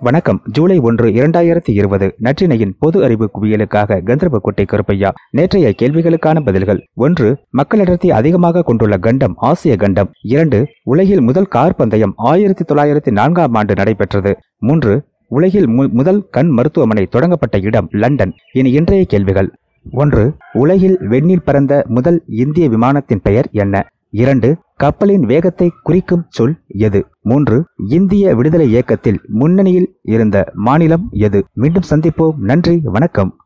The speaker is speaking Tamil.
வணக்கம். ஜூலை ஒன்று இரண்டாயிரத்தி இருபது நற்றினையின் பொது அறிவு குவியலுக்காக கந்தர்போட்டை கருப்பையா நேற்றைய கேள்விகளுக்கான பதில்கள். ஒன்று மக்களிடத்தை அதிகமாக கொண்டுள்ள கண்டம் ஆசிய கண்டம். இரண்டு உலகில் முதல் கார் பந்தயம் ஆயிரத்தி தொள்ளாயிரத்தி நான்காம் ஆண்டு நடைபெற்றது. மூன்று உலகில் முதல் கண் மருத்துவமனை தொடங்கப்பட்ட இடம் லண்டன். இனி இன்றைய கேள்விகள். ஒன்று உலகில் வெண்ணில் பறந்த முதல் இந்திய விமானத்தின் பெயர் என்ன? இரண்டு கப்பலின் வேகத்தை குறிக்கும் சொல் எது? மூன்று இந்திய விடுதலை இயக்கத்தில் முன்னணியில் இருந்த மாநிலம் எது? மீண்டும் சந்திப்போம். நன்றி வணக்கம்.